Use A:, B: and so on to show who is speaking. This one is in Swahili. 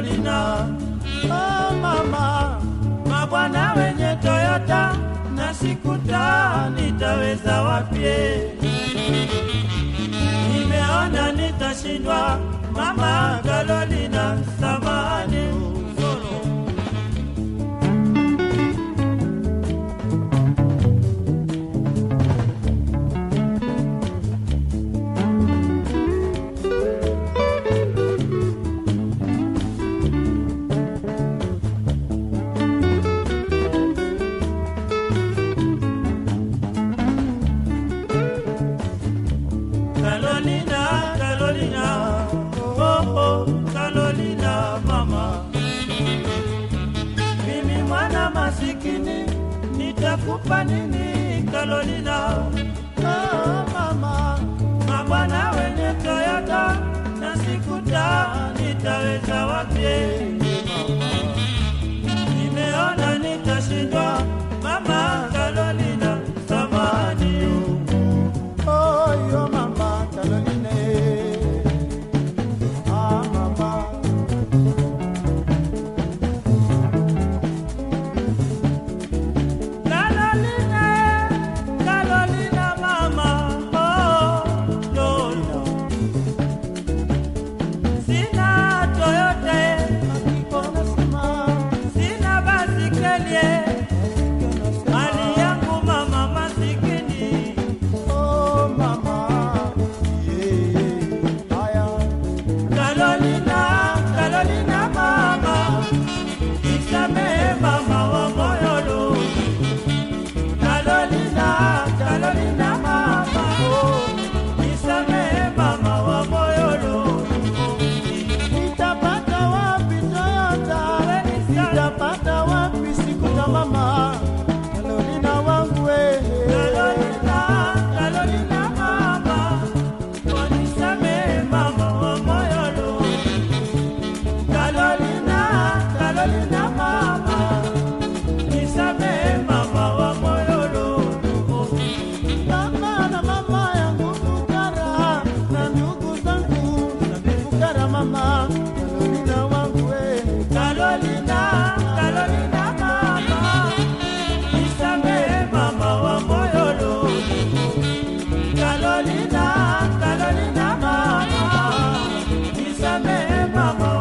A: Carolina. Oh ah, mama, mabwana wenye Toyota na sikuta nitaweza wapie, nimeona nitashindwa mama Carolina. masikini, nitakupa nini
B: Kalolina? mama.